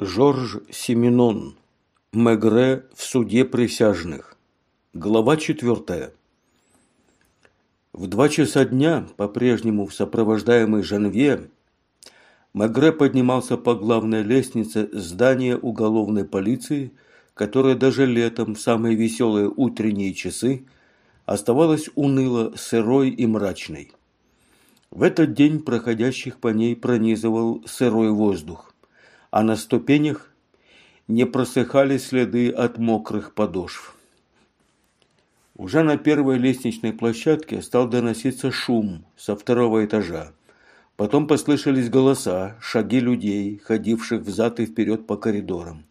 Жорж Семенон. Мегре в суде присяжных. Глава четвертая. В два часа дня, по-прежнему сопровождаемый Жанве, Мегре поднимался по главной лестнице здания уголовной полиции, которая даже летом, в самые веселые утренние часы, оставалась уныло сырой и мрачной. В этот день проходящих по ней пронизывал сырой воздух а на ступенях не просыхали следы от мокрых подошв. Уже на первой лестничной площадке стал доноситься шум со второго этажа. Потом послышались голоса, шаги людей, ходивших взад и вперед по коридорам.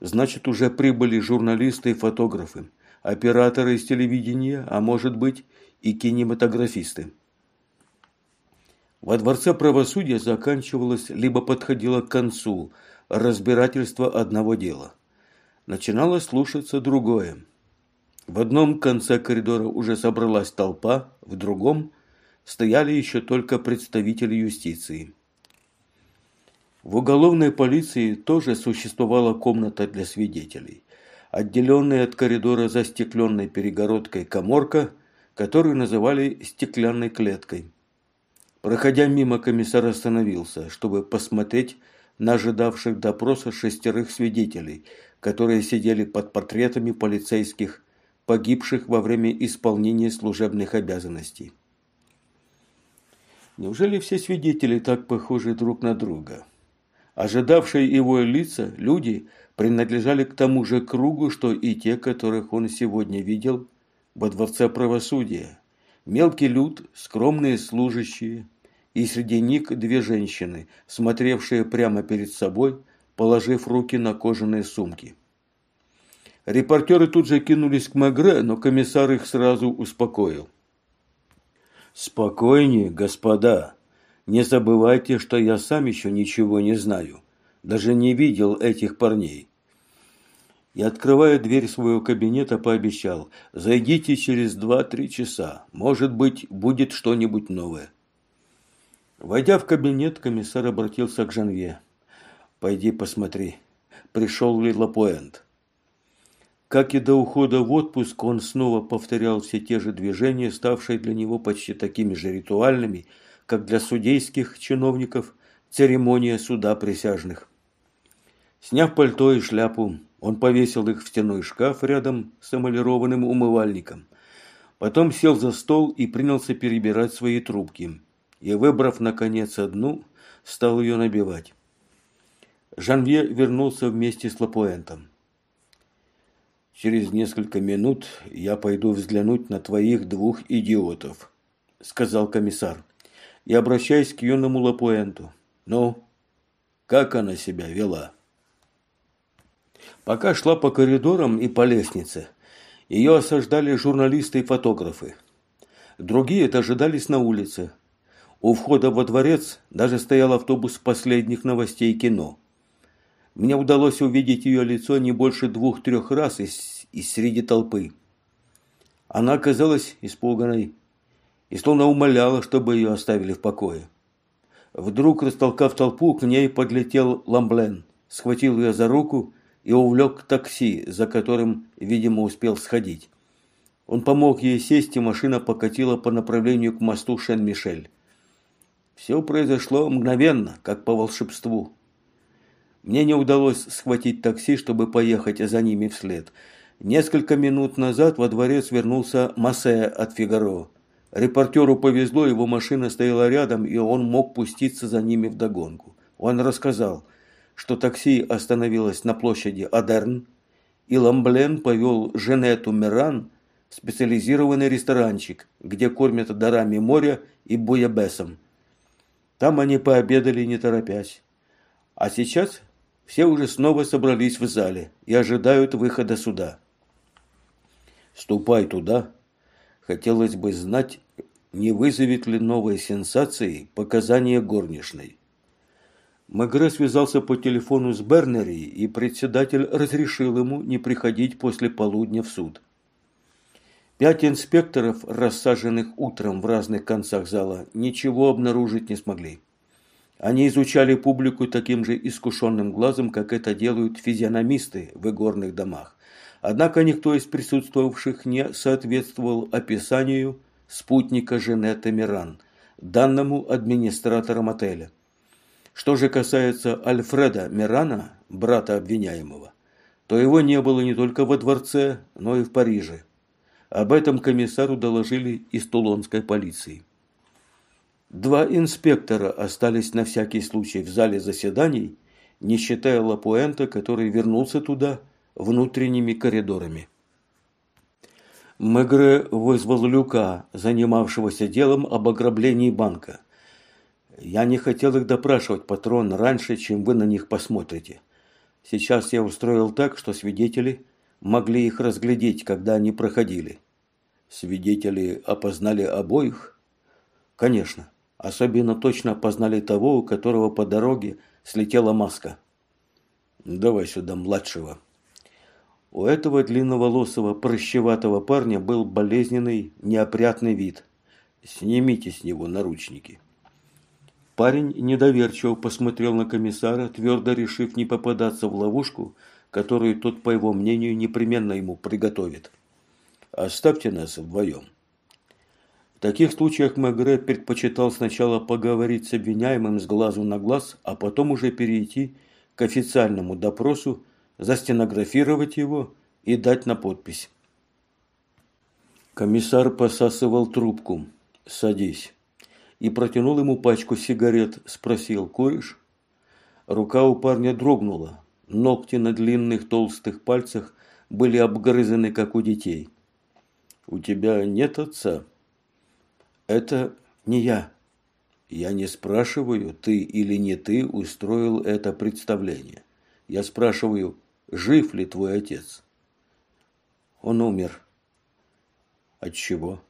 Значит, уже прибыли журналисты и фотографы, операторы из телевидения, а может быть и кинематографисты. Во Дворце правосудия заканчивалось либо подходило к концу разбирательство одного дела. Начинало слушаться другое. В одном конце коридора уже собралась толпа, в другом стояли еще только представители юстиции. В уголовной полиции тоже существовала комната для свидетелей, отделенная от коридора застекленной перегородкой коморка, которую называли стеклянной клеткой – Проходя мимо, комиссар остановился, чтобы посмотреть на ожидавших допроса шестерых свидетелей, которые сидели под портретами полицейских, погибших во время исполнения служебных обязанностей. Неужели все свидетели так похожи друг на друга? Ожидавшие его лица, люди, принадлежали к тому же кругу, что и те, которых он сегодня видел во Дворце правосудия. Мелкий люд, скромные служащие, и среди них две женщины, смотревшие прямо перед собой, положив руки на кожаные сумки. Репортеры тут же кинулись к Магре, но комиссар их сразу успокоил. «Спокойнее, господа. Не забывайте, что я сам еще ничего не знаю. Даже не видел этих парней и, открывая дверь своего кабинета, пообещал «Зайдите через два-три часа. Может быть, будет что-нибудь новое». Войдя в кабинет, комиссар обратился к Жанве. «Пойди посмотри, пришел ли Лапуэнт». Как и до ухода в отпуск, он снова повторял все те же движения, ставшие для него почти такими же ритуальными, как для судейских чиновников церемония суда присяжных. Сняв пальто и шляпу, он повесил их в стеной шкаф рядом с эмалированным умывальником. Потом сел за стол и принялся перебирать свои трубки. И, выбрав, наконец, одну, стал ее набивать. Жанвье вернулся вместе с Лапуэнтом. «Через несколько минут я пойду взглянуть на твоих двух идиотов», – сказал комиссар. И, обращаясь к юному Лапуэнту, «Ну, как она себя вела?» Пока шла по коридорам и по лестнице, ее осаждали журналисты и фотографы. Другие дожидались на улице. У входа во дворец даже стоял автобус последних новостей кино. Мне удалось увидеть ее лицо не больше двух-трех раз из, из среди толпы. Она оказалась испуганной и словно умоляла, чтобы ее оставили в покое. Вдруг, растолкав толпу, к ней подлетел Ламблен, схватил ее за руку и увлек такси, за которым, видимо, успел сходить. Он помог ей сесть, и машина покатила по направлению к мосту Шен-Мишель. Все произошло мгновенно, как по волшебству. Мне не удалось схватить такси, чтобы поехать за ними вслед. Несколько минут назад во дворец вернулся Массе от Фигаро. Репортеру повезло, его машина стояла рядом, и он мог пуститься за ними вдогонку. Он рассказал – что такси остановилось на площади Адерн, и Ламблен повел Женету Миран в специализированный ресторанчик, где кормят дарами моря и буябесом. Там они пообедали не торопясь. А сейчас все уже снова собрались в зале и ожидают выхода суда. Ступай туда. Хотелось бы знать, не вызовет ли новой сенсации показания горничной. Мегре связался по телефону с Бернери, и председатель разрешил ему не приходить после полудня в суд. Пять инспекторов, рассаженных утром в разных концах зала, ничего обнаружить не смогли. Они изучали публику таким же искушенным глазом, как это делают физиономисты в игорных домах. Однако никто из присутствовавших не соответствовал описанию спутника Женетты Миран, данному администратором отеля. Что же касается Альфреда Мирана, брата обвиняемого, то его не было не только во дворце, но и в Париже. Об этом комиссару доложили из тулонской полиции. Два инспектора остались на всякий случай в зале заседаний, не считая Лапуэнта, который вернулся туда внутренними коридорами. Мегре вызвал Люка, занимавшегося делом об ограблении банка. «Я не хотел их допрашивать, патрон, раньше, чем вы на них посмотрите. Сейчас я устроил так, что свидетели могли их разглядеть, когда они проходили». «Свидетели опознали обоих?» «Конечно. Особенно точно опознали того, у которого по дороге слетела маска. «Давай сюда младшего». У этого длинноволосого, прыщеватого парня был болезненный, неопрятный вид. «Снимите с него наручники». Парень недоверчиво посмотрел на комиссара, твердо решив не попадаться в ловушку, которую тот, по его мнению, непременно ему приготовит. «Оставьте нас вдвоем». В таких случаях Мегре предпочитал сначала поговорить с обвиняемым с глазу на глаз, а потом уже перейти к официальному допросу, застенографировать его и дать на подпись. Комиссар посасывал трубку. «Садись». И протянул ему пачку сигарет. Спросил, «Куришь?» Рука у парня дрогнула. Ногти на длинных толстых пальцах были обгрызены, как у детей. «У тебя нет отца?» Это не я. Я не спрашиваю, ты или не ты устроил это представление. Я спрашиваю, жив ли твой отец? Он умер. От чего?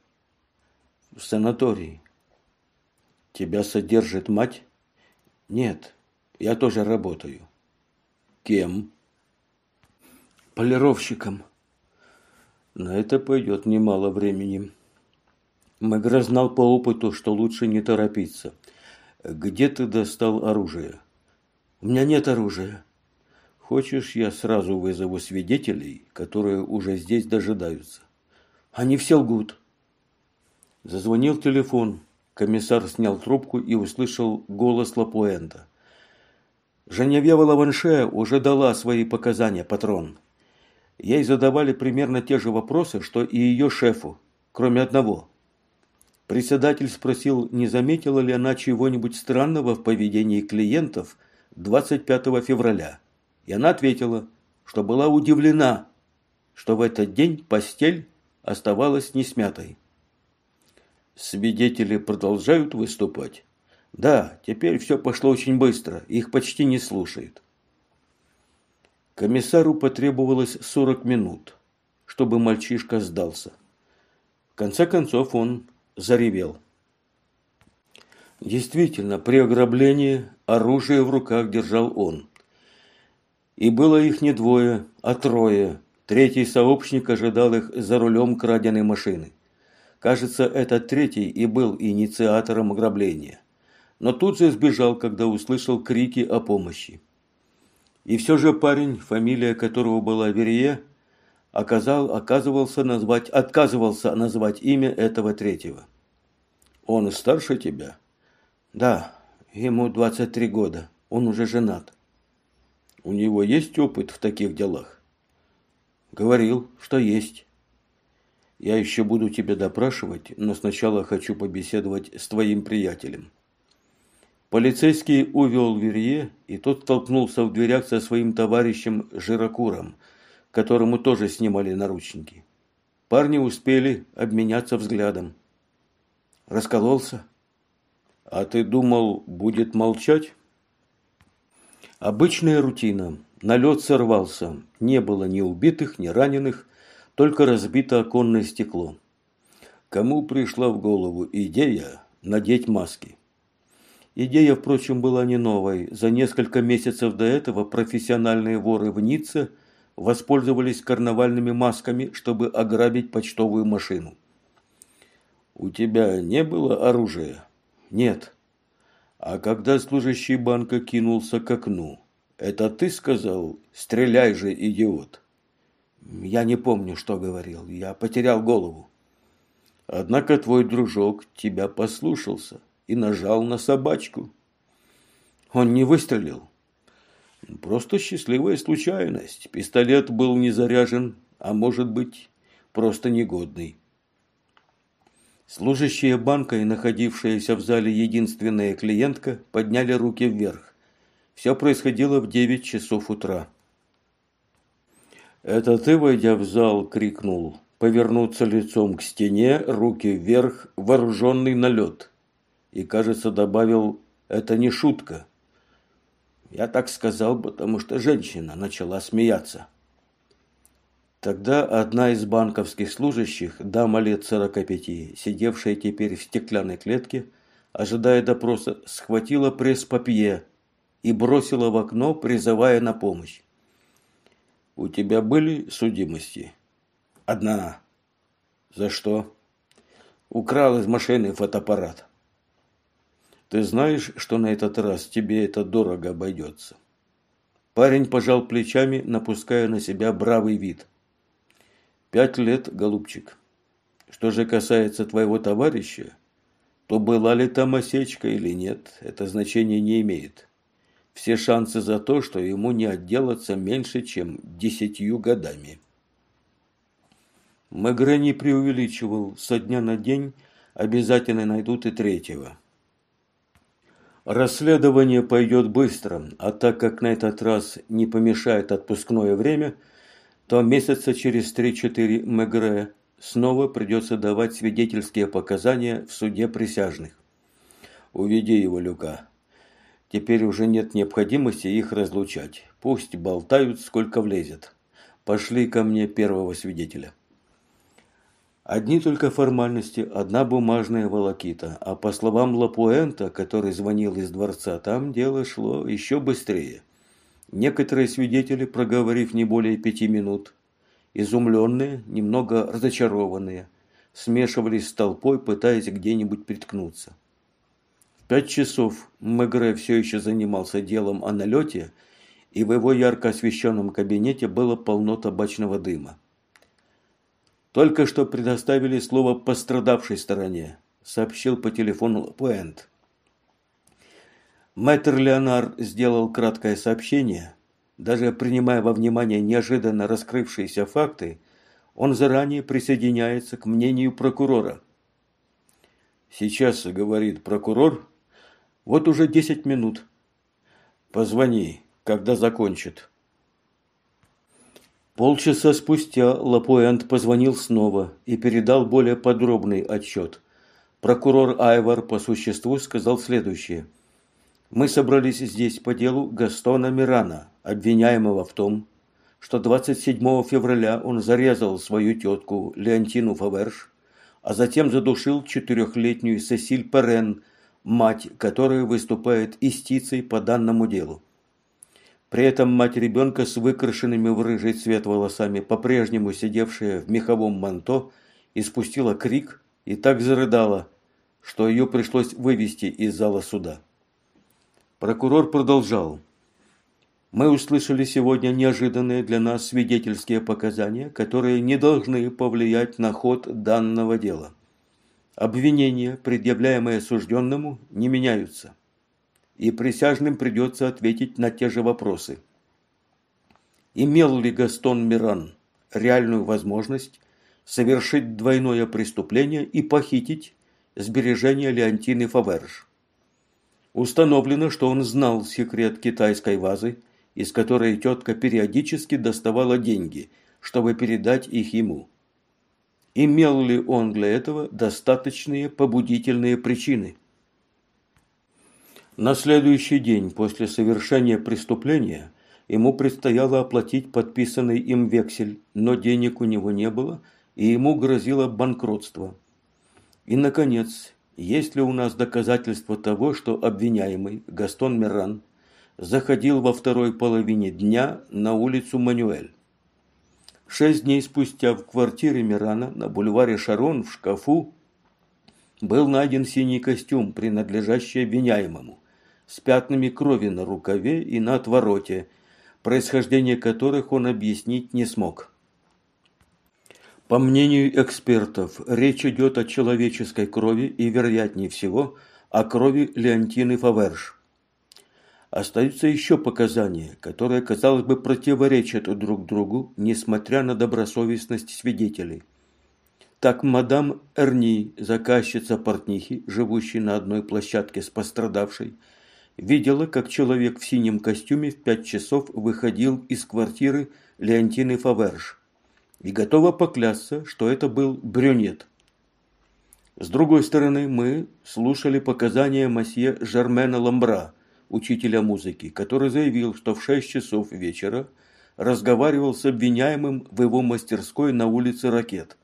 В санатории. Тебя содержит мать? Нет, я тоже работаю. Кем? Полировщиком. На это пойдет немало времени. Мегре знал по опыту, что лучше не торопиться. «Где ты достал оружие?» «У меня нет оружия». «Хочешь, я сразу вызову свидетелей, которые уже здесь дожидаются?» «Они все лгут». Зазвонил телефон. Комиссар снял трубку и услышал голос Лапуэнта. Женевьева Лаванше уже дала свои показания, патрон. Ей задавали примерно те же вопросы, что и ее шефу, кроме одного – Председатель спросил, не заметила ли она чего-нибудь странного в поведении клиентов 25 февраля. И она ответила, что была удивлена, что в этот день постель оставалась несмятой. Свидетели продолжают выступать? Да, теперь все пошло очень быстро, их почти не слушают. Комиссару потребовалось 40 минут, чтобы мальчишка сдался. В конце концов он заревел. Действительно, при ограблении оружие в руках держал он. И было их не двое, а трое. Третий сообщник ожидал их за рулем краденой машины. Кажется, этот третий и был инициатором ограбления. Но тут же сбежал, когда услышал крики о помощи. И все же парень, фамилия которого была Верье, оказал, оказывался назвать, отказывался назвать имя этого третьего. Он старше тебя? Да, ему 23 года. Он уже женат. У него есть опыт в таких делах? Говорил, что есть. Я еще буду тебя допрашивать, но сначала хочу побеседовать с твоим приятелем. Полицейский увел Верье, и тот столкнулся в дверях со своим товарищем Жирокуром – которому тоже снимали наручники. Парни успели обменяться взглядом. Раскололся. А ты думал, будет молчать? Обычная рутина. Налет сорвался. Не было ни убитых, ни раненых, только разбито оконное стекло. Кому пришла в голову идея надеть маски? Идея, впрочем, была не новой. За несколько месяцев до этого профессиональные воры в Ницце – воспользовались карнавальными масками, чтобы ограбить почтовую машину. «У тебя не было оружия?» «Нет». А когда служащий банка кинулся к окну, это ты сказал «стреляй же, идиот»? Я не помню, что говорил. Я потерял голову. Однако твой дружок тебя послушался и нажал на собачку. Он не выстрелил. Просто счастливая случайность. Пистолет был не заряжен, а может быть, просто негодный. Служащие банка и находившаяся в зале единственная клиентка подняли руки вверх. Все происходило в девять часов утра. «Это ты, войдя в зал, крикнул, повернуться лицом к стене, руки вверх, вооруженный налет?» И, кажется, добавил, «это не шутка». Я так сказал, потому что женщина начала смеяться. Тогда одна из банковских служащих, дама лет сорока пяти, сидевшая теперь в стеклянной клетке, ожидая допроса, схватила пресс-папье и бросила в окно, призывая на помощь. «У тебя были судимости?» «Одна». «За что?» «Украл из машины фотоаппарат». «Ты знаешь, что на этот раз тебе это дорого обойдется?» Парень пожал плечами, напуская на себя бравый вид – Пять лет, голубчик. Что же касается твоего товарища, то была ли там осечка или нет, это значение не имеет. Все шансы за то, что ему не отделаться меньше, чем десятью годами. Мегре не преувеличивал, со дня на день обязательно найдут и третьего. Расследование пойдет быстро, а так как на этот раз не помешает отпускное время – то месяца через 3-4 Мегре снова придется давать свидетельские показания в суде присяжных. Уведи его, Люка. Теперь уже нет необходимости их разлучать. Пусть болтают, сколько влезет. Пошли ко мне первого свидетеля. Одни только формальности, одна бумажная волокита, а по словам Лапуэнта, который звонил из дворца, там дело шло еще быстрее. Некоторые свидетели, проговорив не более пяти минут, изумленные, немного разочарованные, смешивались с толпой, пытаясь где-нибудь приткнуться. Пять часов Мегре все еще занимался делом о налете, и в его ярко освещенном кабинете было полно табачного дыма. «Только что предоставили слово пострадавшей стороне», сообщил по телефону Пуэнт. Мэтр Леонар сделал краткое сообщение. Даже принимая во внимание неожиданно раскрывшиеся факты, он заранее присоединяется к мнению прокурора. «Сейчас, — говорит прокурор, — вот уже десять минут. Позвони, когда закончит». Полчаса спустя Лапуэнт позвонил снова и передал более подробный отчет. Прокурор Айвар по существу сказал следующее – мы собрались здесь по делу Гастона Мирана, обвиняемого в том, что 27 февраля он зарезал свою тетку Леонтину Фаверш, а затем задушил четырехлетнюю Сесиль Перен, мать которой выступает истицей по данному делу. При этом мать ребенка с выкрашенными в рыжий цвет волосами, по-прежнему сидевшая в меховом манто, испустила крик и так зарыдала, что ее пришлось вывести из зала суда. Прокурор продолжал. Мы услышали сегодня неожиданные для нас свидетельские показания, которые не должны повлиять на ход данного дела. Обвинения, предъявляемые осужденному, не меняются. И присяжным придется ответить на те же вопросы. Имел ли Гастон Миран реальную возможность совершить двойное преступление и похитить сбережения Леонтины Фаверж? Установлено, что он знал секрет китайской вазы, из которой тетка периодически доставала деньги, чтобы передать их ему. Имел ли он для этого достаточные побудительные причины? На следующий день после совершения преступления ему предстояло оплатить подписанный им вексель, но денег у него не было, и ему грозило банкротство. И, наконец, есть ли у нас доказательства того, что обвиняемый Гастон Миран заходил во второй половине дня на улицу Манюэль? Шесть дней спустя в квартире Мирана на бульваре Шарон в шкафу был найден синий костюм, принадлежащий обвиняемому, с пятнами крови на рукаве и на отвороте, происхождение которых он объяснить не смог. По мнению экспертов, речь идет о человеческой крови и, вероятнее всего, о крови Леонтины Фаверш. Остаются еще показания, которые, казалось бы, противоречат друг другу, несмотря на добросовестность свидетелей. Так мадам Эрни, заказчица портнихи, живущей на одной площадке с пострадавшей, видела, как человек в синем костюме в пять часов выходил из квартиры Леонтины Фаверш и готова поклясться, что это был брюнет. С другой стороны, мы слушали показания масье Жермена Ламбра – учителя музыки, который заявил, что в 6 часов вечера разговаривал с обвиняемым в его мастерской на улице Ракет.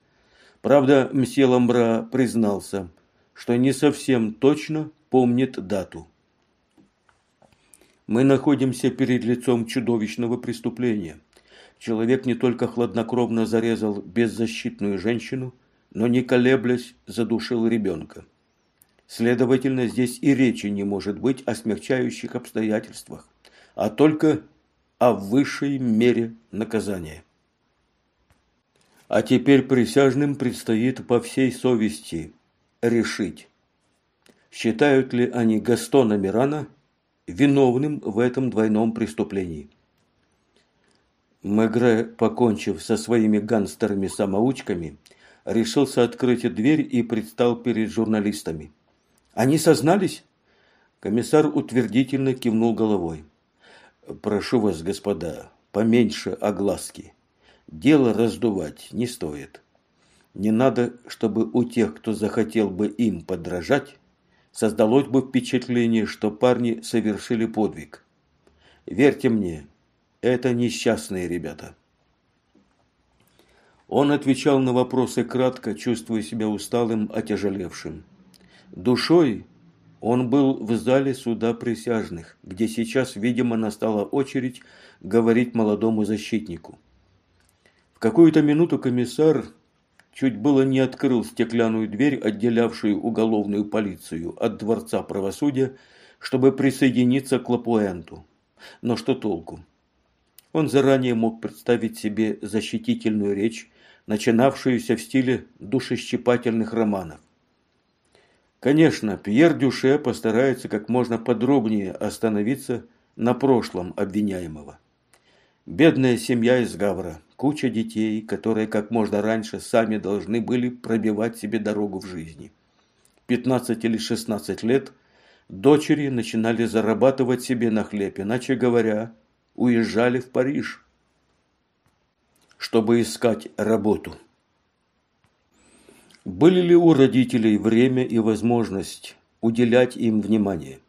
Правда, мсье Ламбра признался, что не совсем точно помнит дату. Мы находимся перед лицом чудовищного преступления. Человек не только хладнокровно зарезал беззащитную женщину, но не колеблясь задушил ребенка. Следовательно, здесь и речи не может быть о смягчающих обстоятельствах, а только о высшей мере наказания. А теперь присяжным предстоит по всей совести решить, считают ли они Гастона Мирана виновным в этом двойном преступлении. Мегре, покончив со своими гангстерами-самоучками, решился открыть дверь и предстал перед журналистами. Они сознались? Комиссар утвердительно кивнул головой. Прошу вас, господа, поменьше огласки. Дело раздувать не стоит. Не надо, чтобы у тех, кто захотел бы им подражать, создалось бы впечатление, что парни совершили подвиг. Верьте мне, это несчастные ребята. Он отвечал на вопросы кратко, чувствуя себя усталым, отяжелевшим. Душой он был в зале суда присяжных, где сейчас, видимо, настала очередь говорить молодому защитнику. В какую-то минуту комиссар чуть было не открыл стеклянную дверь, отделявшую уголовную полицию от Дворца правосудия, чтобы присоединиться к Лапуэнту. Но что толку? Он заранее мог представить себе защитительную речь, начинавшуюся в стиле душещипательных романов. Конечно, Пьер Дюше постарается как можно подробнее остановиться на прошлом обвиняемого. Бедная семья из Гавра, куча детей, которые как можно раньше сами должны были пробивать себе дорогу в жизни. 15 или 16 лет дочери начинали зарабатывать себе на хлеб, иначе говоря, уезжали в Париж, чтобы искать работу. Были ли у родителей время и возможность уделять им внимание?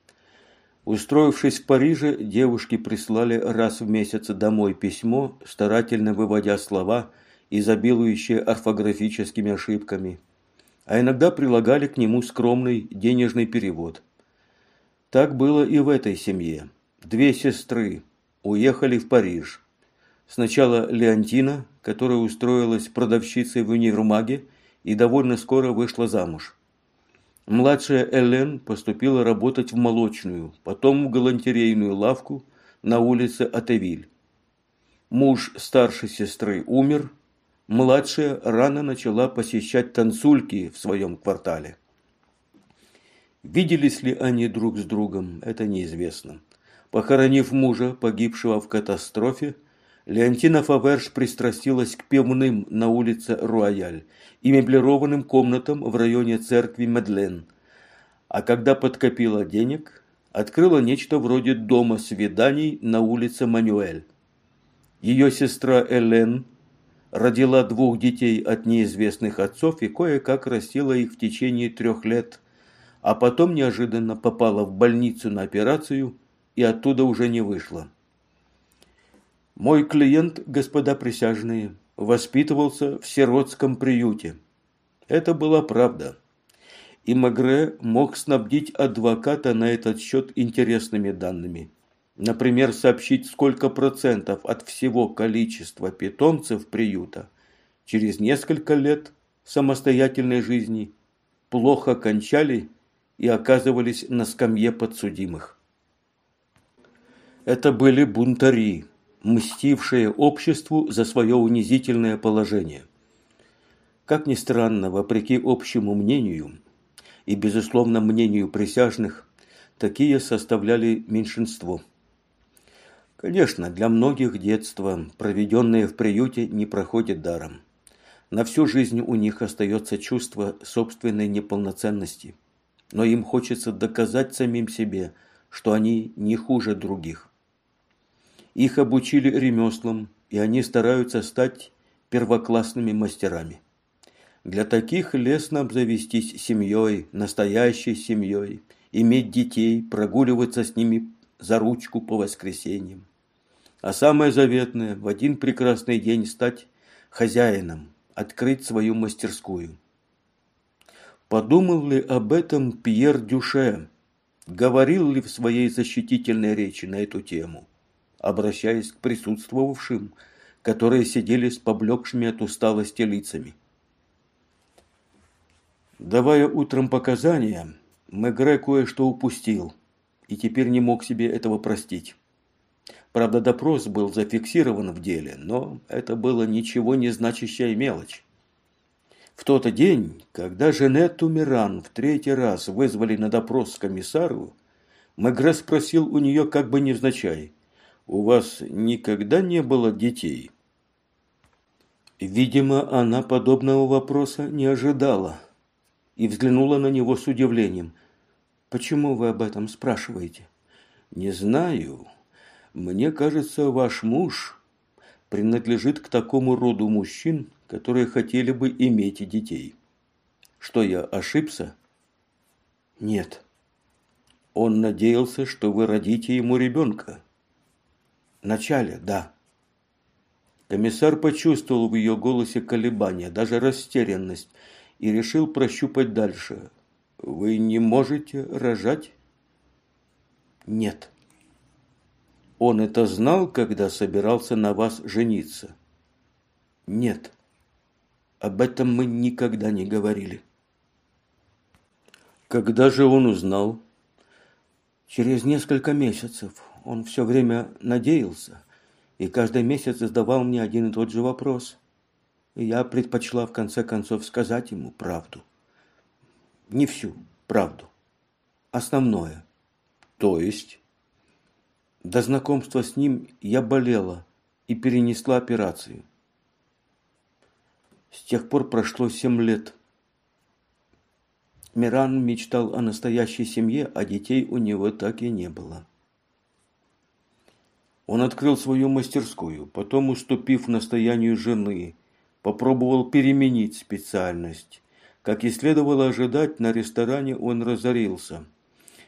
Устроившись в Париже, девушки прислали раз в месяц домой письмо, старательно выводя слова, изобилующие орфографическими ошибками, а иногда прилагали к нему скромный денежный перевод. Так было и в этой семье. Две сестры уехали в Париж. Сначала Леонтина, которая устроилась продавщицей в универмаге, и довольно скоро вышла замуж. Младшая Элен поступила работать в молочную, потом в галантерейную лавку на улице Атевиль. Муж старшей сестры умер, младшая рано начала посещать танцульки в своем квартале. Виделись ли они друг с другом, это неизвестно. Похоронив мужа, погибшего в катастрофе, Леонтина Фаверш пристрастилась к пивным на улице Руаяль и меблированным комнатам в районе церкви Медлен. А когда подкопила денег, открыла нечто вроде дома свиданий на улице Манюэль. Ее сестра Элен родила двух детей от неизвестных отцов и кое-как растила их в течение трех лет, а потом неожиданно попала в больницу на операцию и оттуда уже не вышла. Мой клиент, господа присяжные, воспитывался в сиротском приюте. Это была правда. И Магре мог снабдить адвоката на этот счет интересными данными. Например, сообщить, сколько процентов от всего количества питомцев приюта через несколько лет самостоятельной жизни плохо кончали и оказывались на скамье подсудимых. Это были бунтари, мстившие обществу за свое унизительное положение. Как ни странно, вопреки общему мнению и, безусловно, мнению присяжных, такие составляли меньшинство. Конечно, для многих детство, проведенное в приюте, не проходит даром. На всю жизнь у них остается чувство собственной неполноценности. Но им хочется доказать самим себе, что они не хуже других. Их обучили ремеслам, и они стараются стать первоклассными мастерами. Для таких лестно обзавестись семьей, настоящей семьей, иметь детей, прогуливаться с ними за ручку по воскресеньям. А самое заветное – в один прекрасный день стать хозяином, открыть свою мастерскую. Подумал ли об этом Пьер Дюше? Говорил ли в своей защитительной речи на эту тему, обращаясь к присутствовавшим, которые сидели с поблекшими от усталости лицами? Давая утром показания, Мегре кое-что упустил и теперь не мог себе этого простить. Правда, допрос был зафиксирован в деле, но это было ничего не значащая мелочь. В тот день, когда Женетту Миран в третий раз вызвали на допрос к комиссару, Мегре спросил у нее как бы невзначай, «У вас никогда не было детей?» Видимо, она подобного вопроса не ожидала и взглянула на него с удивлением. «Почему вы об этом спрашиваете?» «Не знаю. Мне кажется, ваш муж принадлежит к такому роду мужчин, которые хотели бы иметь детей. Что я ошибся? Нет. Он надеялся, что вы родите ему ребенка. Вначале, да. Комиссар почувствовал в ее голосе колебания, даже растерянность, и решил прощупать дальше. Вы не можете рожать? Нет. Он это знал, когда собирался на вас жениться? Нет. Об этом мы никогда не говорили. Когда же он узнал? Через несколько месяцев. Он все время надеялся и каждый месяц задавал мне один и тот же вопрос. И я предпочла в конце концов сказать ему правду. Не всю правду. Основное. То есть до знакомства с ним я болела и перенесла операцию. С тех пор прошло семь лет. Миран мечтал о настоящей семье, а детей у него так и не было. Он открыл свою мастерскую, потом, уступив настоянию жены, попробовал переменить специальность. Как и следовало ожидать, на ресторане он разорился –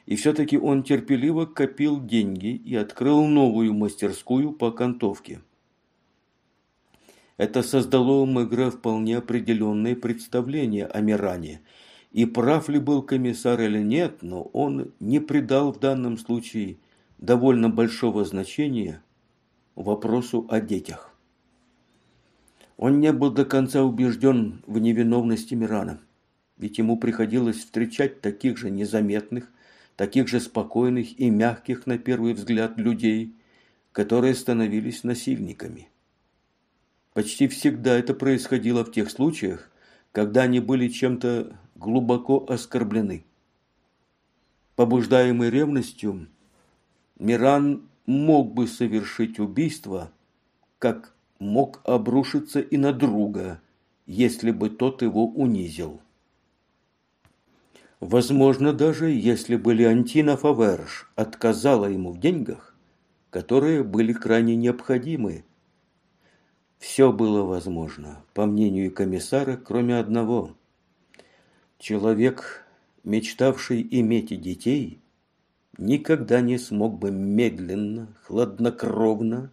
и все-таки он терпеливо копил деньги и открыл новую мастерскую по окантовке. Это создало Мегре вполне определенное представление о Миране. И прав ли был комиссар или нет, но он не придал в данном случае довольно большого значения вопросу о детях. Он не был до конца убежден в невиновности Мирана, ведь ему приходилось встречать таких же незаметных, таких же спокойных и мягких на первый взгляд людей, которые становились насильниками. Почти всегда это происходило в тех случаях, когда они были чем-то глубоко оскорблены. Побуждаемый ревностью, Миран мог бы совершить убийство, как мог обрушиться и на друга, если бы тот его унизил. Возможно, даже если бы Леонтина Фаверш отказала ему в деньгах, которые были крайне необходимы. Все было возможно, по мнению комиссара, кроме одного. Человек, мечтавший иметь детей, никогда не смог бы медленно, хладнокровно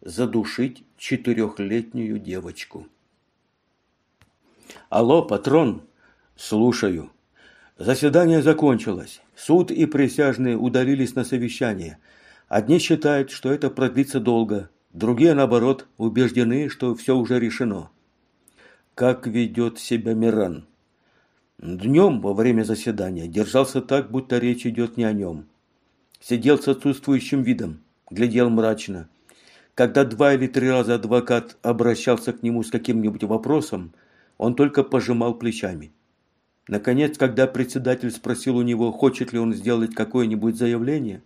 задушить четырехлетнюю девочку. «Алло, патрон!» «Слушаю!» Заседание закончилось. Суд и присяжные удалились на совещание. Одни считают, что это продлится долго, другие, наоборот, убеждены, что все уже решено. Как ведет себя Миран? Днем во время заседания держался так, будто речь идет не о нем. Сидел с отсутствующим видом, глядел мрачно. Когда два или три раза адвокат обращался к нему с каким-нибудь вопросом, он только пожимал плечами. Наконец, когда председатель спросил у него, хочет ли он сделать какое-нибудь заявление,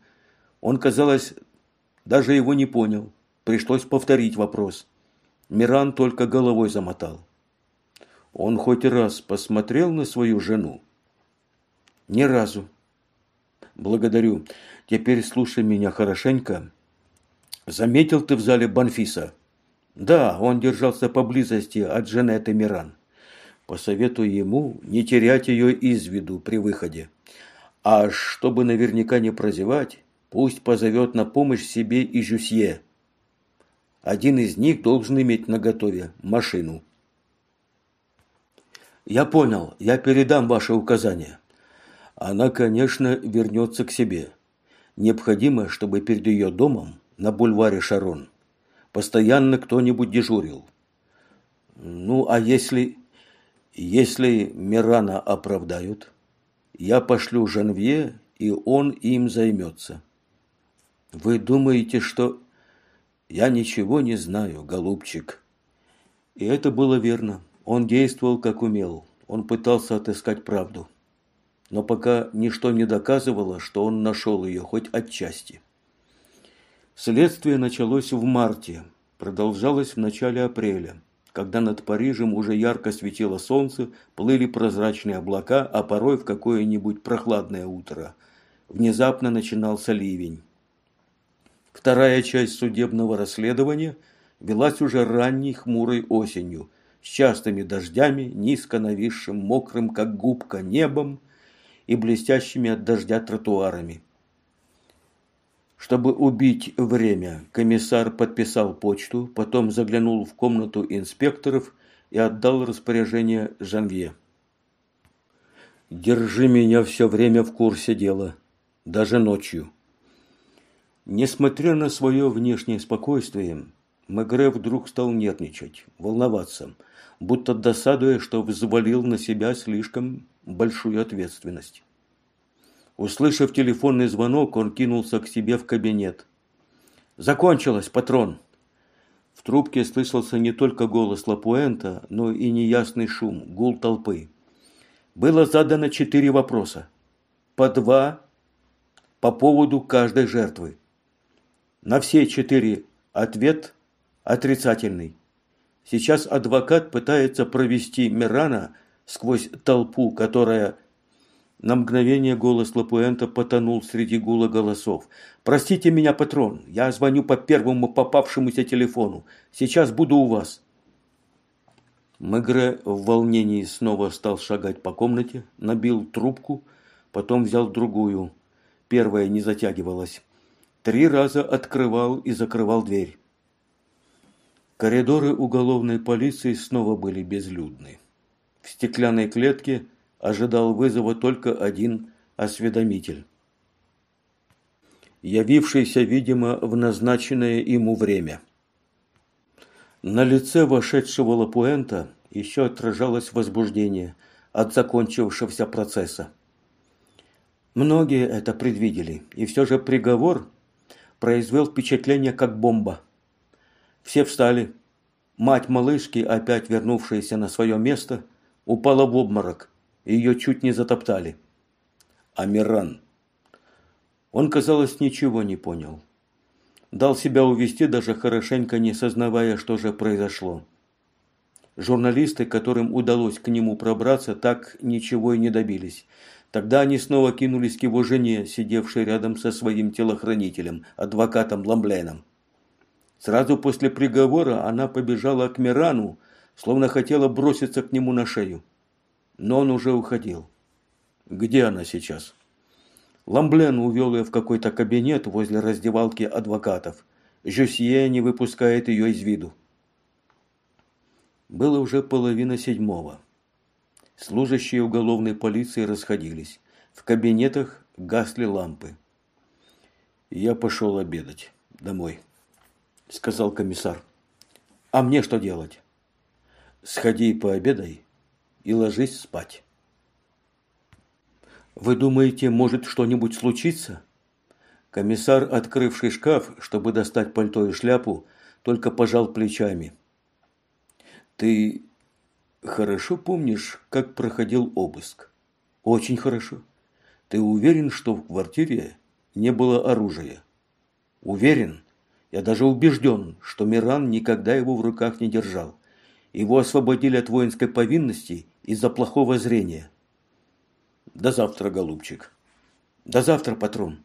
он, казалось, даже его не понял. Пришлось повторить вопрос. Миран только головой замотал. Он хоть раз посмотрел на свою жену? Ни разу. Благодарю. Теперь слушай меня хорошенько. Заметил ты в зале Банфиса? Да, он держался поблизости от Женеты Миран. Посоветую ему не терять ее из виду при выходе. А чтобы наверняка не прозевать, пусть позовет на помощь себе и Жюсье. Один из них должен иметь наготове машину. Я понял, я передам ваши указания. Она, конечно, вернется к себе. Необходимо, чтобы перед ее домом на бульваре Шарон постоянно кто-нибудь дежурил. Ну, а если... Если Мирана оправдают, я пошлю Жанвье, и он им займется. Вы думаете, что... Я ничего не знаю, голубчик. И это было верно. Он действовал, как умел. Он пытался отыскать правду. Но пока ничто не доказывало, что он нашел ее хоть отчасти. Следствие началось в марте, продолжалось в начале апреля когда над Парижем уже ярко светило солнце, плыли прозрачные облака, а порой в какое-нибудь прохладное утро. Внезапно начинался ливень. Вторая часть судебного расследования велась уже ранней хмурой осенью, с частыми дождями, низко нависшим, мокрым, как губка, небом и блестящими от дождя тротуарами. Чтобы убить время, комиссар подписал почту, потом заглянул в комнату инспекторов и отдал распоряжение Жанвье. «Держи меня все время в курсе дела, даже ночью». Несмотря на свое внешнее спокойствие, Мегре вдруг стал нервничать, волноваться, будто досадуя, что взвалил на себя слишком большую ответственность. Услышав телефонный звонок, он кинулся к себе в кабинет. «Закончилось, патрон!» В трубке слышался не только голос Лапуэнта, но и неясный шум, гул толпы. Было задано четыре вопроса. По два по поводу каждой жертвы. На все четыре ответ отрицательный. Сейчас адвокат пытается провести Мирана сквозь толпу, которая на мгновение голос Лапуэнта потонул среди гула голосов. «Простите меня, патрон, я звоню по первому попавшемуся телефону. Сейчас буду у вас». Мегре в волнении снова стал шагать по комнате, набил трубку, потом взял другую. Первая не затягивалась. Три раза открывал и закрывал дверь. Коридоры уголовной полиции снова были безлюдны. В стеклянной клетке ожидал вызова только один осведомитель. Явившийся, видимо, в назначенное ему время. На лице вошедшего Лапуэнта еще отражалось возбуждение от закончившегося процесса. Многие это предвидели, и все же приговор произвел впечатление как бомба. Все встали. Мать малышки, опять вернувшаяся на свое место, упала в обморок – ее чуть не затоптали. Амиран. Он, казалось, ничего не понял. Дал себя увести, даже хорошенько не сознавая, что же произошло. Журналисты, которым удалось к нему пробраться, так ничего и не добились. Тогда они снова кинулись к его жене, сидевшей рядом со своим телохранителем, адвокатом Ламбленом. Сразу после приговора она побежала к Мирану, словно хотела броситься к нему на шею но он уже уходил. Где она сейчас? Ламблен увел ее в какой-то кабинет возле раздевалки адвокатов. Жюсье не выпускает ее из виду. Было уже половина седьмого. Служащие уголовной полиции расходились. В кабинетах гасли лампы. Я пошел обедать. Домой. Сказал комиссар. А мне что делать? Сходи пообедай и ложись спать. Вы думаете, может что-нибудь случиться? Комиссар, открывший шкаф, чтобы достать пальто и шляпу, только пожал плечами. «Ты хорошо помнишь, как проходил обыск?» «Очень хорошо. Ты уверен, что в квартире не было оружия?» «Уверен. Я даже убежден, что Миран никогда его в руках не держал. Его освободили от воинской повинности из-за плохого зрения». «До завтра, голубчик». «До завтра, патрон».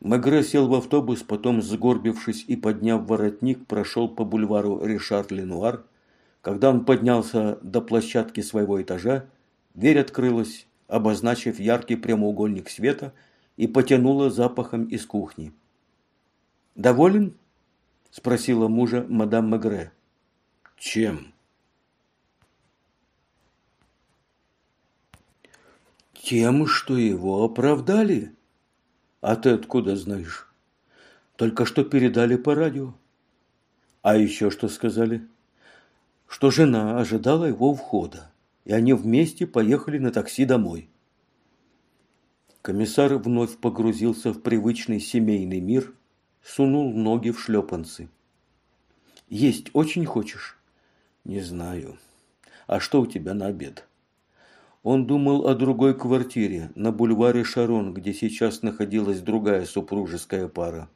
Мегре сел в автобус, потом, сгорбившись и подняв воротник, прошел по бульвару Ришар-Ленуар. Когда он поднялся до площадки своего этажа, дверь открылась, обозначив яркий прямоугольник света, и потянула запахом из кухни. «Доволен?» – спросила мужа мадам Мегре. «Чем?» «Тем, что его оправдали». А ты откуда знаешь? Только что передали по радио. А еще что сказали? Что жена ожидала его входа, и они вместе поехали на такси домой. Комиссар вновь погрузился в привычный семейный мир, сунул ноги в шлепанцы. «Есть очень хочешь?» «Не знаю. А что у тебя на обед?» Он думал о другой квартире на бульваре Шарон, где сейчас находилась другая супружеская пара.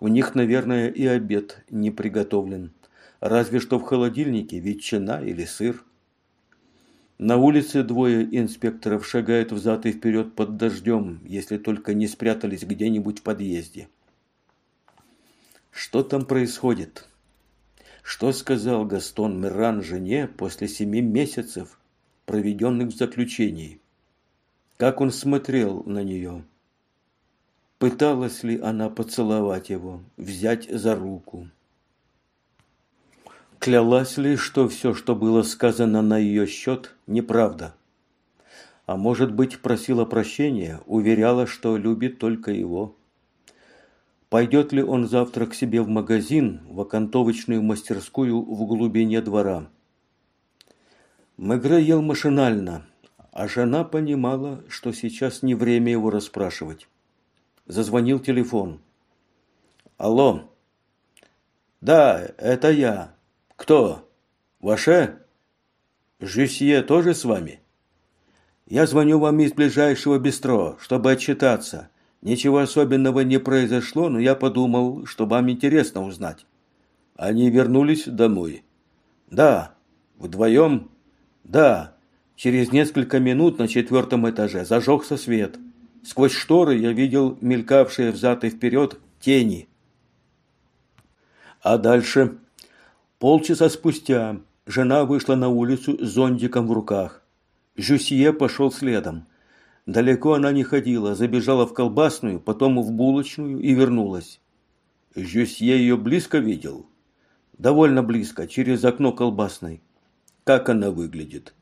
У них, наверное, и обед не приготовлен. Разве что в холодильнике ветчина или сыр. На улице двое инспекторов шагают взад и вперед под дождем, если только не спрятались где-нибудь в подъезде. Что там происходит? Что сказал Гастон Миран жене после семи месяцев, проведенных в заключении. Как он смотрел на нее. Пыталась ли она поцеловать его, взять за руку. Клялась ли, что все, что было сказано на ее счет, неправда. А может быть, просила прощения, уверяла, что любит только его. Пойдет ли он завтра к себе в магазин, в окантовочную мастерскую в глубине двора? Мегре ел машинально, а жена понимала, что сейчас не время его расспрашивать. Зазвонил телефон. «Алло!» «Да, это я. Кто? Ваше?» «Жюсье тоже с вами?» «Я звоню вам из ближайшего бистро, чтобы отчитаться. Ничего особенного не произошло, но я подумал, что вам интересно узнать». «Они вернулись домой?» «Да. Вдвоем?» Да, через несколько минут на четвертом этаже зажегся свет. Сквозь шторы я видел мелькавшие взад и вперед тени. А дальше? Полчаса спустя жена вышла на улицу с зонтиком в руках. Жюсье пошел следом. Далеко она не ходила, забежала в колбасную, потом в булочную и вернулась. Жюсье ее близко видел? Довольно близко, через окно колбасной. Как она выглядит?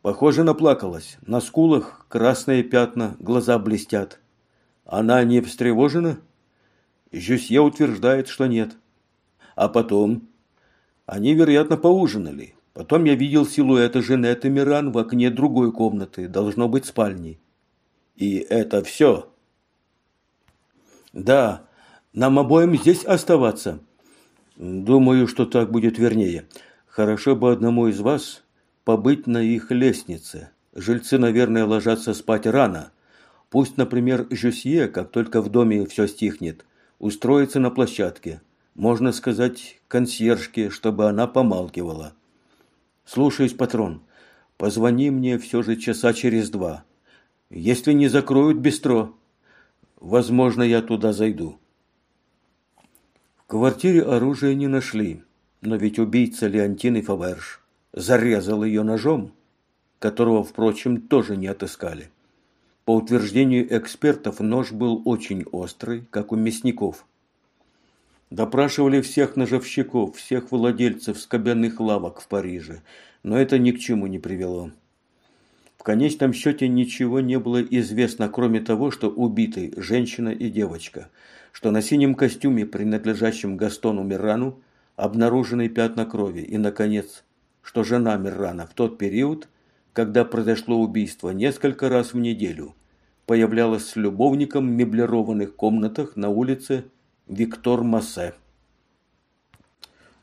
Похоже, наплакалась. На скулах красные пятна, глаза блестят. Она не встревожена? Жюсье утверждает, что нет. А потом? Они, вероятно, поужинали. Потом я видел силуэты Женеты Миран в окне другой комнаты, должно быть спальни. И это все? Да, нам обоим здесь оставаться. Думаю, что так будет вернее. Хорошо бы одному из вас побыть на их лестнице. Жильцы, наверное, ложатся спать рано. Пусть, например, Жюсье, как только в доме все стихнет, устроится на площадке. Можно сказать, консьержке, чтобы она помалкивала. Слушаюсь, патрон. Позвони мне все же часа через два. Если не закроют бистро, возможно, я туда зайду. В квартире оружия не нашли. Но ведь убийца Леонтины Фаверш зарезал ее ножом, которого, впрочем, тоже не отыскали. По утверждению экспертов, нож был очень острый, как у мясников. Допрашивали всех ножовщиков, всех владельцев скобяных лавок в Париже, но это ни к чему не привело. В конечном счете ничего не было известно, кроме того, что убиты женщина и девочка, что на синем костюме, принадлежащем Гастону Мирану, обнаружены пятна крови и, наконец, что жена Миррана в тот период, когда произошло убийство несколько раз в неделю, появлялась с любовником в меблированных комнатах на улице Виктор Массе.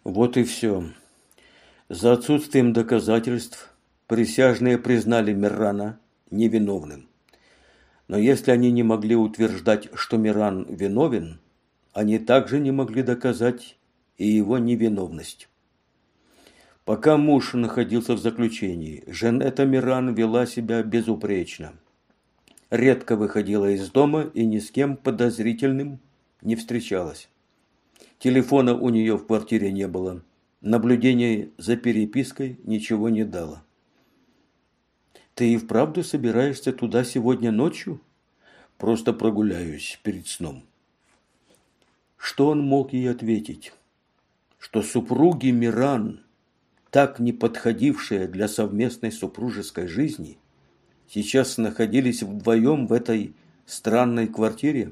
Вот и все. За отсутствием доказательств присяжные признали Мирана невиновным. Но если они не могли утверждать, что Миран виновен, они также не могли доказать и его невиновность. Пока муж находился в заключении, Жанетта Миран вела себя безупречно. Редко выходила из дома и ни с кем подозрительным не встречалась. Телефона у нее в квартире не было. Наблюдение за перепиской ничего не дало. «Ты и вправду собираешься туда сегодня ночью?» «Просто прогуляюсь перед сном». Что он мог ей ответить? Что супруги Миран, так не подходившие для совместной супружеской жизни, сейчас находились вдвоем в этой странной квартире,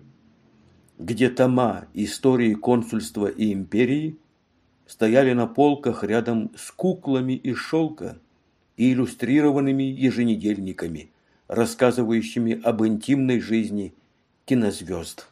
где тома истории консульства и империи стояли на полках рядом с куклами из шелка и иллюстрированными еженедельниками, рассказывающими об интимной жизни кинозвезд.